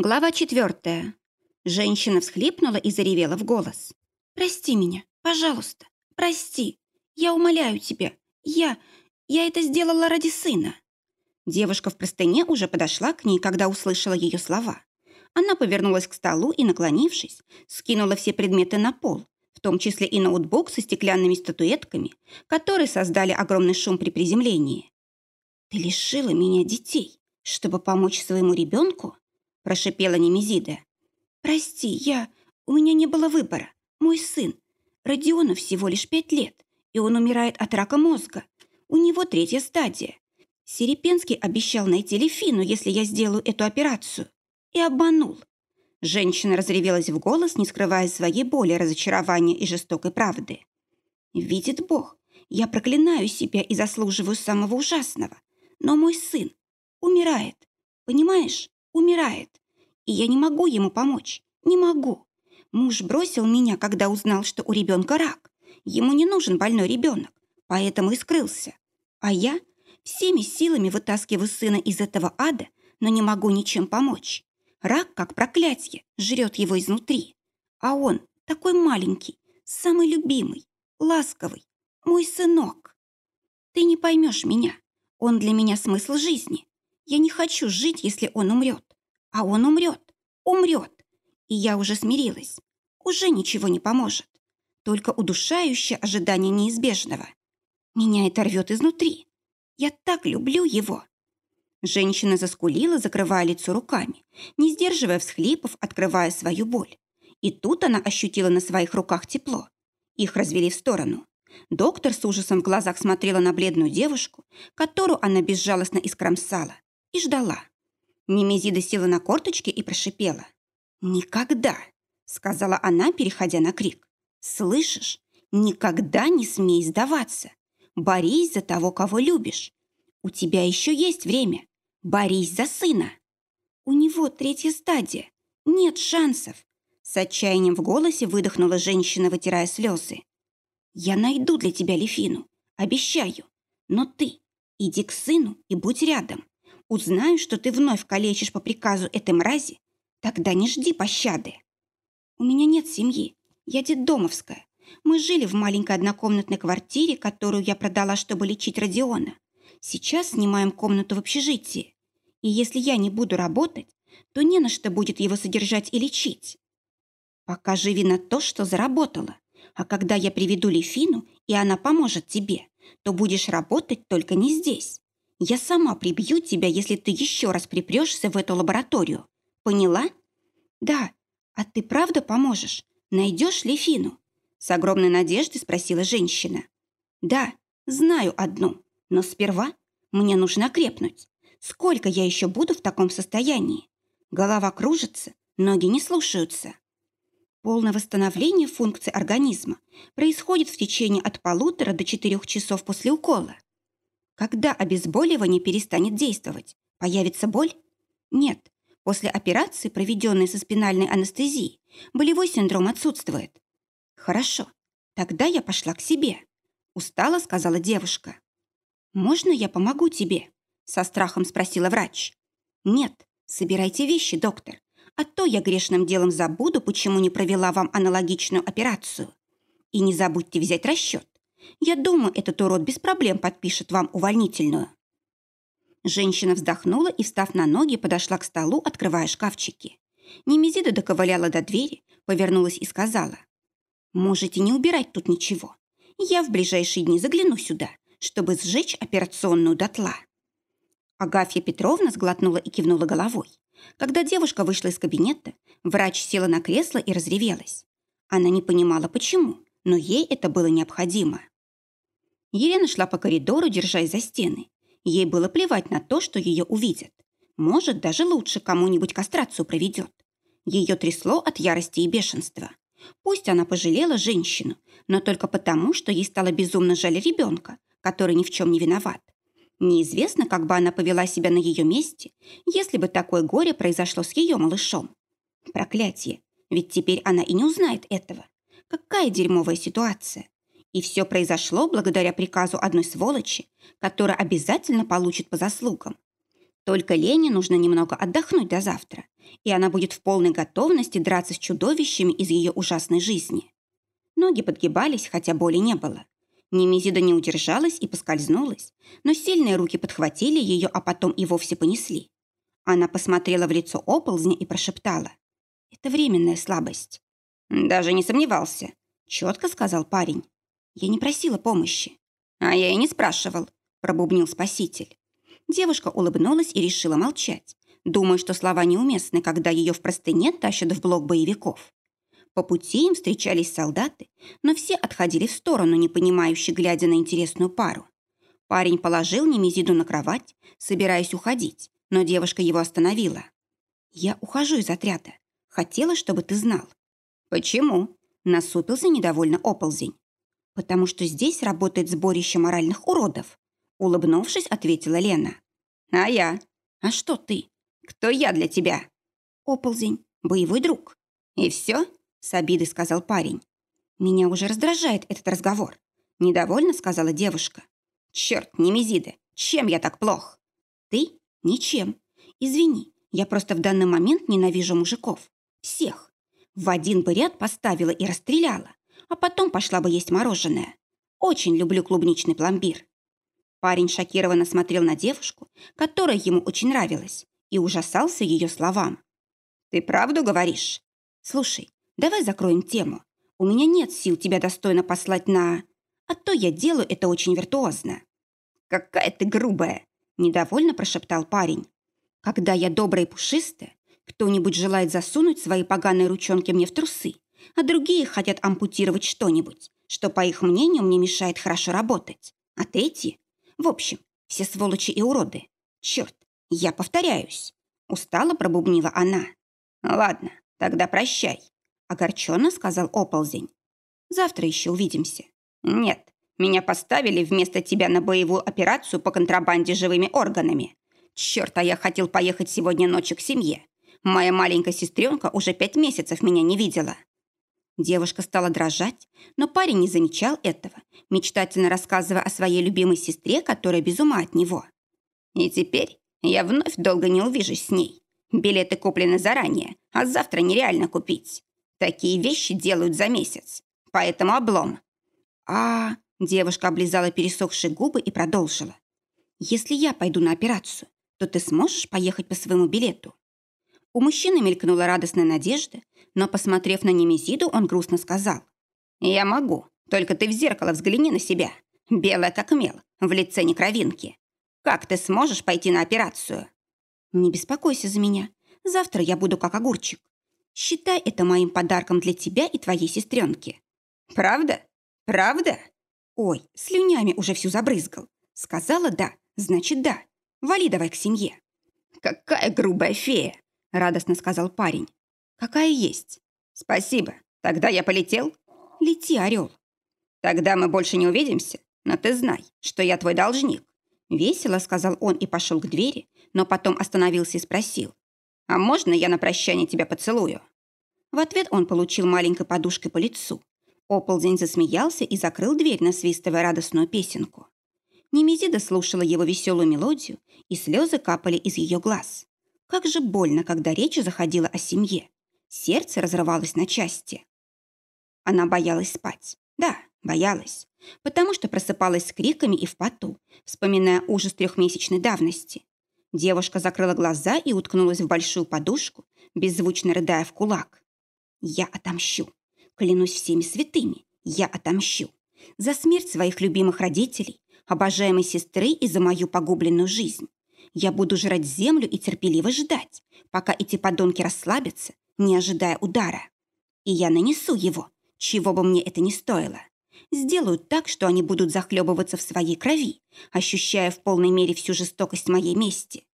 Глава четвертая. Женщина всхлипнула и заревела в голос. «Прости меня, пожалуйста, прости. Я умоляю тебя. Я... я это сделала ради сына». Девушка в простыне уже подошла к ней, когда услышала ее слова. Она повернулась к столу и, наклонившись, скинула все предметы на пол, в том числе и ноутбук со стеклянными статуэтками, которые создали огромный шум при приземлении. «Ты лишила меня детей, чтобы помочь своему ребенку?» Прошипела Немезида. «Прости, я... У меня не было выбора. Мой сын. Родиону всего лишь пять лет, и он умирает от рака мозга. У него третья стадия. Серепенский обещал найти Лефину, если я сделаю эту операцию. И обманул. Женщина разревелась в голос, не скрывая своей боли, разочарования и жестокой правды. «Видит Бог, я проклинаю себя и заслуживаю самого ужасного. Но мой сын умирает. Понимаешь? Умирает. И я не могу ему помочь. Не могу. Муж бросил меня, когда узнал, что у ребенка рак. Ему не нужен больной ребенок, поэтому и скрылся. А я всеми силами вытаскиваю сына из этого ада, но не могу ничем помочь. Рак, как проклятие, жрет его изнутри. А он такой маленький, самый любимый, ласковый, мой сынок. Ты не поймешь меня. Он для меня смысл жизни. Я не хочу жить, если он умрет. А он умрет, умрет. И я уже смирилась. Уже ничего не поможет. Только удушающее ожидание неизбежного. Меня это рвет изнутри. Я так люблю его. Женщина заскулила, закрывая лицо руками, не сдерживая всхлипов, открывая свою боль. И тут она ощутила на своих руках тепло. Их развели в сторону. Доктор с ужасом в глазах смотрела на бледную девушку, которую она безжалостно искромсала и ждала. Немезида села на корточки и прошипела. «Никогда!» — сказала она, переходя на крик. «Слышишь? Никогда не смей сдаваться. Борись за того, кого любишь. У тебя еще есть время. Борись за сына. У него третья стадия. Нет шансов. С отчаянием в голосе выдохнула женщина, вытирая слезы. Я найду для тебя Лефину. Обещаю. Но ты иди к сыну и будь рядом. Узнаю, что ты вновь калечишь по приказу этой мрази, тогда не жди пощады. У меня нет семьи, я детдомовская. Мы жили в маленькой однокомнатной квартире, которую я продала, чтобы лечить Родиона. Сейчас снимаем комнату в общежитии. И если я не буду работать, то не на что будет его содержать и лечить. Пока живи на то, что заработала. А когда я приведу Лефину, и она поможет тебе, то будешь работать только не здесь. Я сама прибью тебя, если ты еще раз припрешься в эту лабораторию. Поняла? Да. А ты правда поможешь? Найдешь Лефину? С огромной надеждой спросила женщина. Да, знаю одну. Но сперва мне нужно крепнуть. Сколько я еще буду в таком состоянии? Голова кружится, ноги не слушаются. Полное восстановление функций организма происходит в течение от полутора до четырех часов после укола. Когда обезболивание перестанет действовать, появится боль? Нет. После операции, проведенной со спинальной анестезией, болевой синдром отсутствует. Хорошо. Тогда я пошла к себе. Устала, сказала девушка. «Можно я помогу тебе?» Со страхом спросила врач. «Нет, собирайте вещи, доктор. А то я грешным делом забуду, почему не провела вам аналогичную операцию. И не забудьте взять расчет. Я думаю, этот урод без проблем подпишет вам увольнительную». Женщина вздохнула и, встав на ноги, подошла к столу, открывая шкафчики. Немезида доковыляла до двери, повернулась и сказала. «Можете не убирать тут ничего. Я в ближайшие дни загляну сюда, чтобы сжечь операционную дотла». Агафья Петровна сглотнула и кивнула головой. Когда девушка вышла из кабинета, врач села на кресло и разревелась. Она не понимала, почему, но ей это было необходимо. Елена шла по коридору, держась за стены. Ей было плевать на то, что ее увидят. Может, даже лучше кому-нибудь кастрацию проведет. Ее трясло от ярости и бешенства. Пусть она пожалела женщину, но только потому, что ей стало безумно жаль ребенка, который ни в чем не виноват. Неизвестно, как бы она повела себя на ее месте, если бы такое горе произошло с ее малышом. Проклятие, ведь теперь она и не узнает этого. Какая дерьмовая ситуация. И все произошло благодаря приказу одной сволочи, которая обязательно получит по заслугам. Только Лене нужно немного отдохнуть до завтра, и она будет в полной готовности драться с чудовищами из ее ужасной жизни. Ноги подгибались, хотя боли не было. Немезида не удержалась и поскользнулась, но сильные руки подхватили ее, а потом и вовсе понесли. Она посмотрела в лицо оползня и прошептала. «Это временная слабость». «Даже не сомневался», — четко сказал парень. «Я не просила помощи». «А я и не спрашивал», — пробубнил спаситель. Девушка улыбнулась и решила молчать, думая, что слова неуместны, когда ее в простыне тащат в блок боевиков. По пути им встречались солдаты, но все отходили в сторону, не понимающие, глядя на интересную пару. Парень положил Немезиду на кровать, собираясь уходить, но девушка его остановила. «Я ухожу из отряда. Хотела, чтобы ты знал». «Почему?» – насупился недовольно оползень. «Потому что здесь работает сборище моральных уродов», – улыбнувшись, ответила Лена. «А я? А что ты? Кто я для тебя?» «Оползень, боевой друг». «И все?» С обидой сказал парень. Меня уже раздражает этот разговор. Недовольно сказала девушка. Черт, Немезида, чем я так плох? Ты? Ничем. Извини, я просто в данный момент ненавижу мужиков. Всех. В один бы ряд поставила и расстреляла, а потом пошла бы есть мороженое. Очень люблю клубничный пломбир. Парень шокированно смотрел на девушку, которая ему очень нравилась, и ужасался ее словам. «Ты правду говоришь?» «Слушай, Давай закроем тему. У меня нет сил тебя достойно послать на... А то я делаю это очень виртуозно». «Какая ты грубая!» – недовольно прошептал парень. «Когда я добрая и пушистая, кто-нибудь желает засунуть свои поганые ручонки мне в трусы, а другие хотят ампутировать что-нибудь, что, по их мнению, мне мешает хорошо работать. А третьи? В общем, все сволочи и уроды. Черт, я повторяюсь!» Устало пробубнила она. «Ладно, тогда прощай. Огорченно сказал оползень. Завтра еще увидимся. Нет, меня поставили вместо тебя на боевую операцию по контрабанде живыми органами. Черт, а я хотел поехать сегодня ночью к семье. Моя маленькая сестренка уже пять месяцев меня не видела. Девушка стала дрожать, но парень не замечал этого, мечтательно рассказывая о своей любимой сестре, которая без ума от него. И теперь я вновь долго не увижусь с ней. Билеты куплены заранее, а завтра нереально купить. Такие вещи делают за месяц. Поэтому облом. А, девушка облизала пересохшие губы и продолжила. Если я пойду на операцию, то ты сможешь поехать по своему билету? У мужчины мелькнула радостная надежда, но, посмотрев на Немезиду, он грустно сказал. «Я могу, только ты в зеркало взгляни на себя. Белая как мел, в лице не кровинки. Как ты сможешь пойти на операцию?» «Не беспокойся за меня. Завтра я буду как огурчик. Считай это моим подарком для тебя и твоей сестренки. Правда? Правда? Ой, слюнями уже всю забрызгал. Сказала да, значит да. Вали давай к семье. Какая грубая фея, радостно сказал парень. Какая есть. Спасибо. Тогда я полетел. Лети, орел. Тогда мы больше не увидимся, но ты знай, что я твой должник. Весело сказал он и пошел к двери, но потом остановился и спросил. «А можно я на прощание тебя поцелую?» В ответ он получил маленькой подушкой по лицу. Оползень засмеялся и закрыл дверь, насвистывая радостную песенку. Немезида слушала его веселую мелодию, и слезы капали из ее глаз. Как же больно, когда речь заходила о семье. Сердце разрывалось на части. Она боялась спать. Да, боялась. Потому что просыпалась с криками и в поту, вспоминая ужас трехмесячной давности. Девушка закрыла глаза и уткнулась в большую подушку, беззвучно рыдая в кулак. Я отомщу. Клянусь всеми святыми, я отомщу. За смерть своих любимых родителей, обожаемой сестры и за мою погубленную жизнь. Я буду жрать землю и терпеливо ждать, пока эти подонки расслабятся, не ожидая удара. И я нанесу его, чего бы мне это ни стоило. Сделаю так, что они будут захлебываться в своей крови, ощущая в полной мере всю жестокость моей мести.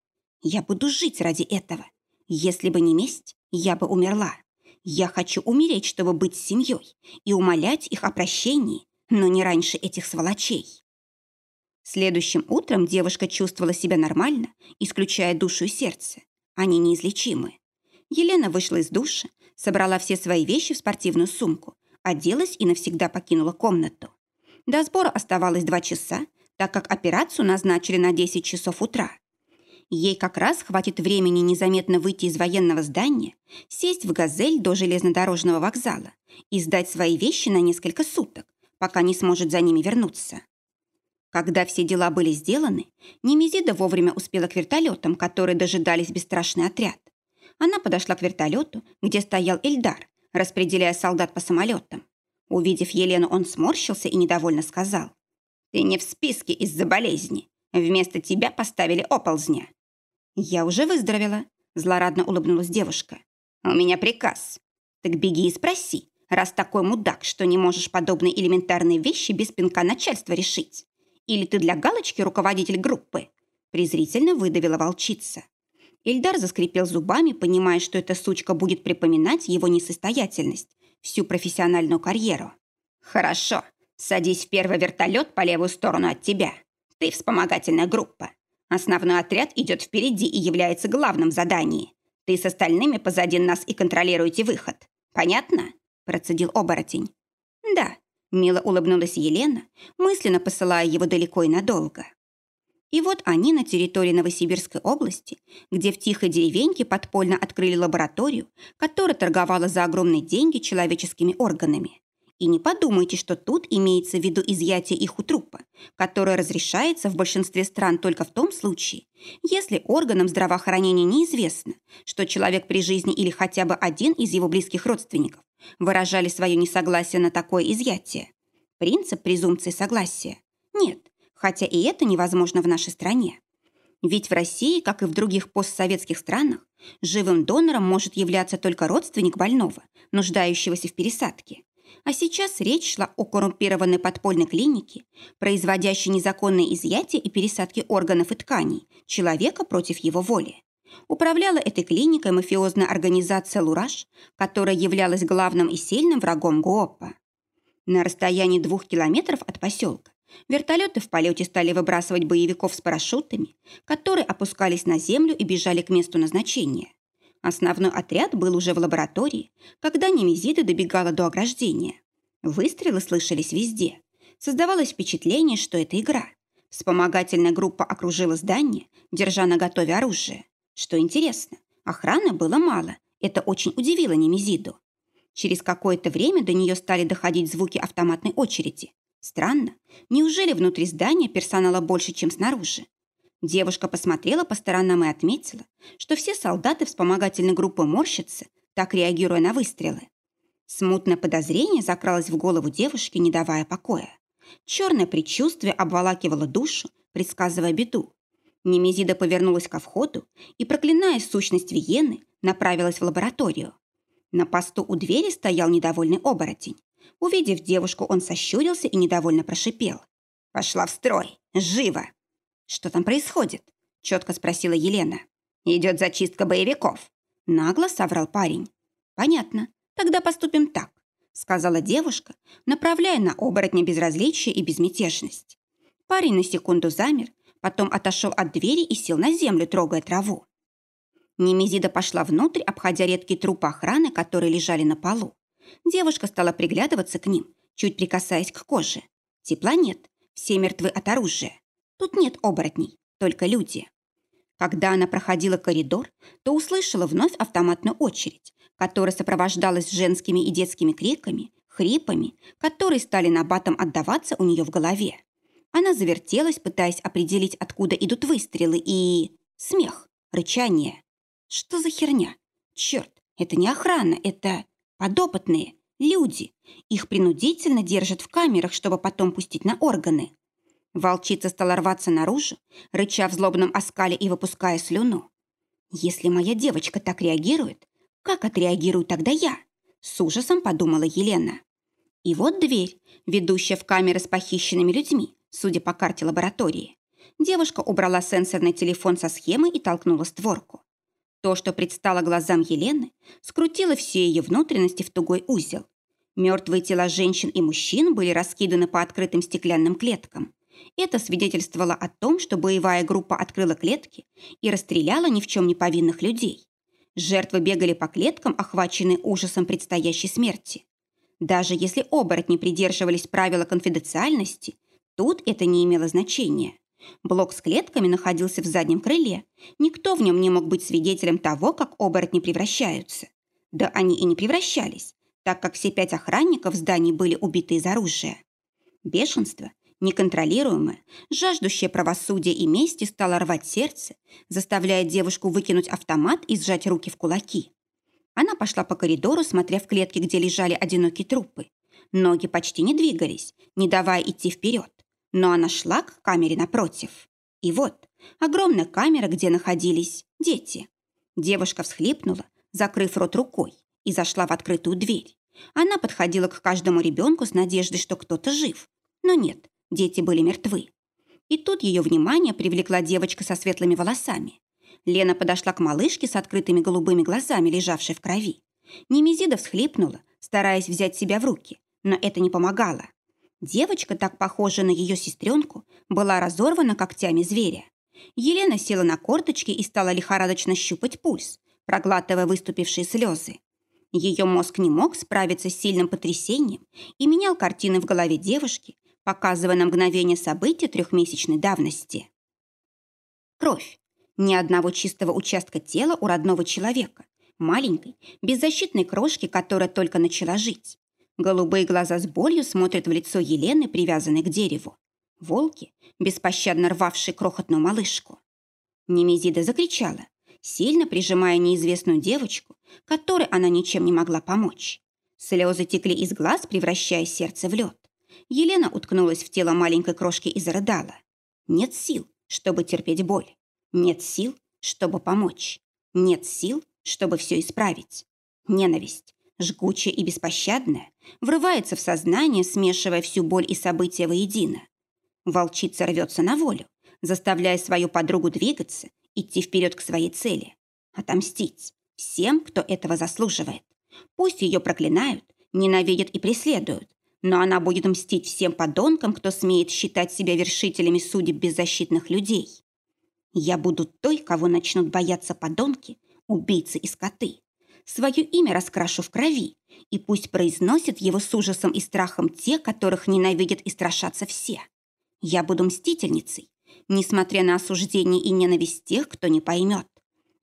Я буду жить ради этого. Если бы не месть, я бы умерла. Я хочу умереть, чтобы быть семьей и умолять их о прощении, но не раньше этих сволочей. Следующим утром девушка чувствовала себя нормально, исключая душу и сердце. Они неизлечимы. Елена вышла из душа, собрала все свои вещи в спортивную сумку, оделась и навсегда покинула комнату. До сбора оставалось два часа, так как операцию назначили на 10 часов утра. Ей как раз хватит времени незаметно выйти из военного здания, сесть в «Газель» до железнодорожного вокзала и сдать свои вещи на несколько суток, пока не сможет за ними вернуться. Когда все дела были сделаны, Немезида вовремя успела к вертолетам, которые дожидались бесстрашный отряд. Она подошла к вертолету, где стоял Эльдар, распределяя солдат по самолетам. Увидев Елену, он сморщился и недовольно сказал. «Ты не в списке из-за болезни. Вместо тебя поставили оползня». «Я уже выздоровела», – злорадно улыбнулась девушка. «У меня приказ. Так беги и спроси, раз такой мудак, что не можешь подобные элементарные вещи без пинка начальства решить. Или ты для галочки руководитель группы?» презрительно выдавила волчица. Ильдар заскрипел зубами, понимая, что эта сучка будет припоминать его несостоятельность всю профессиональную карьеру. «Хорошо, садись в первый вертолет по левую сторону от тебя. Ты вспомогательная группа. Основной отряд идет впереди и является главным в задании. Ты с остальными позади нас и контролируете выход. Понятно?» процедил оборотень. «Да», – мило улыбнулась Елена, мысленно посылая его далеко и надолго. И вот они на территории Новосибирской области, где в тихой деревеньке подпольно открыли лабораторию, которая торговала за огромные деньги человеческими органами. И не подумайте, что тут имеется в виду изъятие их у трупа, которое разрешается в большинстве стран только в том случае, если органам здравоохранения неизвестно, что человек при жизни или хотя бы один из его близких родственников выражали свое несогласие на такое изъятие. Принцип презумпции согласия. Нет, хотя и это невозможно в нашей стране. Ведь в России, как и в других постсоветских странах, живым донором может являться только родственник больного, нуждающегося в пересадке. А сейчас речь шла о коррумпированной подпольной клинике, производящей незаконные изъятия и пересадки органов и тканей человека против его воли. Управляла этой клиникой мафиозная организация «Лураж», которая являлась главным и сильным врагом ГОПа. На расстоянии двух километров от поселка Вертолеты в полете стали выбрасывать боевиков с парашютами, которые опускались на землю и бежали к месту назначения. Основной отряд был уже в лаборатории, когда Немезида добегала до ограждения. Выстрелы слышались везде. Создавалось впечатление, что это игра. Вспомогательная группа окружила здание, держа на готове оружие. Что интересно, охраны было мало. Это очень удивило Немезиду. Через какое-то время до нее стали доходить звуки автоматной очереди. Странно. Неужели внутри здания персонала больше, чем снаружи? Девушка посмотрела по сторонам и отметила, что все солдаты вспомогательной группы морщатся, так реагируя на выстрелы. Смутное подозрение закралось в голову девушки, не давая покоя. Черное предчувствие обволакивало душу, предсказывая беду. Немезида повернулась ко входу и, проклиная сущность Виены, направилась в лабораторию. На посту у двери стоял недовольный оборотень. Увидев девушку, он сощурился и недовольно прошипел. «Пошла в строй! Живо!» «Что там происходит?» – четко спросила Елена. «Идет зачистка боевиков», – нагло соврал парень. «Понятно. Тогда поступим так», – сказала девушка, направляя на оборотня безразличие и безмятежность. Парень на секунду замер, потом отошел от двери и сел на землю, трогая траву. Немезида пошла внутрь, обходя редкие трупы охраны, которые лежали на полу. Девушка стала приглядываться к ним, чуть прикасаясь к коже. Тепла нет, все мертвы от оружия. Тут нет оборотней, только люди. Когда она проходила коридор, то услышала вновь автоматную очередь, которая сопровождалась женскими и детскими криками, хрипами, которые стали на батом отдаваться у нее в голове. Она завертелась, пытаясь определить, откуда идут выстрелы, и... Смех, рычание. Что за херня? Черт, это не охрана, это... Подопытные, люди. Их принудительно держат в камерах, чтобы потом пустить на органы. Волчица стала рваться наружу, рыча в злобном оскале и выпуская слюну. «Если моя девочка так реагирует, как отреагирую тогда я?» С ужасом подумала Елена. И вот дверь, ведущая в камеры с похищенными людьми, судя по карте лаборатории. Девушка убрала сенсорный телефон со схемы и толкнула створку. То, что предстало глазам Елены, скрутило все ее внутренности в тугой узел. Мертвые тела женщин и мужчин были раскиданы по открытым стеклянным клеткам. Это свидетельствовало о том, что боевая группа открыла клетки и расстреляла ни в чем не повинных людей. Жертвы бегали по клеткам, охваченные ужасом предстоящей смерти. Даже если оборотни придерживались правила конфиденциальности, тут это не имело значения. Блок с клетками находился в заднем крыле. Никто в нем не мог быть свидетелем того, как оборотни превращаются. Да они и не превращались, так как все пять охранников в здании были убиты из оружия. Бешенство, неконтролируемое, жаждущее правосудия и мести стало рвать сердце, заставляя девушку выкинуть автомат и сжать руки в кулаки. Она пошла по коридору, смотря в клетки, где лежали одинокие трупы. Ноги почти не двигались, не давая идти вперед. Но она шла к камере напротив. И вот, огромная камера, где находились дети. Девушка всхлипнула, закрыв рот рукой, и зашла в открытую дверь. Она подходила к каждому ребенку с надеждой, что кто-то жив. Но нет, дети были мертвы. И тут ее внимание привлекла девочка со светлыми волосами. Лена подошла к малышке с открытыми голубыми глазами, лежавшей в крови. Немезида всхлипнула, стараясь взять себя в руки, но это не помогало. Девочка, так похожая на ее сестренку, была разорвана когтями зверя. Елена села на корточки и стала лихорадочно щупать пульс, проглатывая выступившие слезы. Ее мозг не мог справиться с сильным потрясением и менял картины в голове девушки, показывая на мгновение события трехмесячной давности. Кровь. Ни одного чистого участка тела у родного человека. Маленькой, беззащитной крошки, которая только начала жить. Голубые глаза с болью смотрят в лицо Елены, привязанной к дереву. Волки, беспощадно рвавшие крохотную малышку. Немезида закричала, сильно прижимая неизвестную девочку, которой она ничем не могла помочь. Слезы текли из глаз, превращая сердце в лед. Елена уткнулась в тело маленькой крошки и зарыдала. Нет сил, чтобы терпеть боль. Нет сил, чтобы помочь. Нет сил, чтобы все исправить. Ненависть, жгучая и беспощадная, врывается в сознание, смешивая всю боль и события воедино. Волчица рвется на волю, заставляя свою подругу двигаться, идти вперед к своей цели. Отомстить всем, кто этого заслуживает. Пусть ее проклинают, ненавидят и преследуют, но она будет мстить всем подонкам, кто смеет считать себя вершителями судеб беззащитных людей. Я буду той, кого начнут бояться подонки, убийцы и скоты. Свое имя раскрашу в крови, и пусть произносят его с ужасом и страхом те, которых ненавидят и страшатся все. Я буду мстительницей, несмотря на осуждение и ненависть тех, кто не поймет.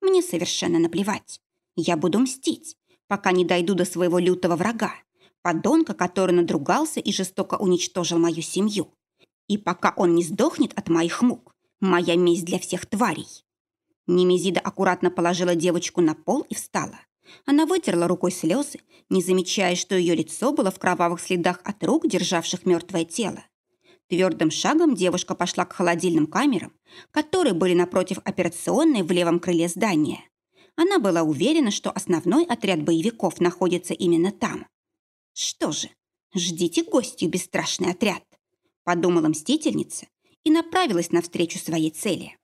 Мне совершенно наплевать. Я буду мстить, пока не дойду до своего лютого врага, подонка, который надругался и жестоко уничтожил мою семью. И пока он не сдохнет от моих мук, Моя месть для всех тварей. Немезида аккуратно положила девочку на пол и встала. Она вытерла рукой слезы, не замечая, что ее лицо было в кровавых следах от рук, державших мертвое тело. Твердым шагом девушка пошла к холодильным камерам, которые были напротив операционной в левом крыле здания. Она была уверена, что основной отряд боевиков находится именно там. «Что же, ждите гостью, бесстрашный отряд», – подумала мстительница и направилась навстречу своей цели.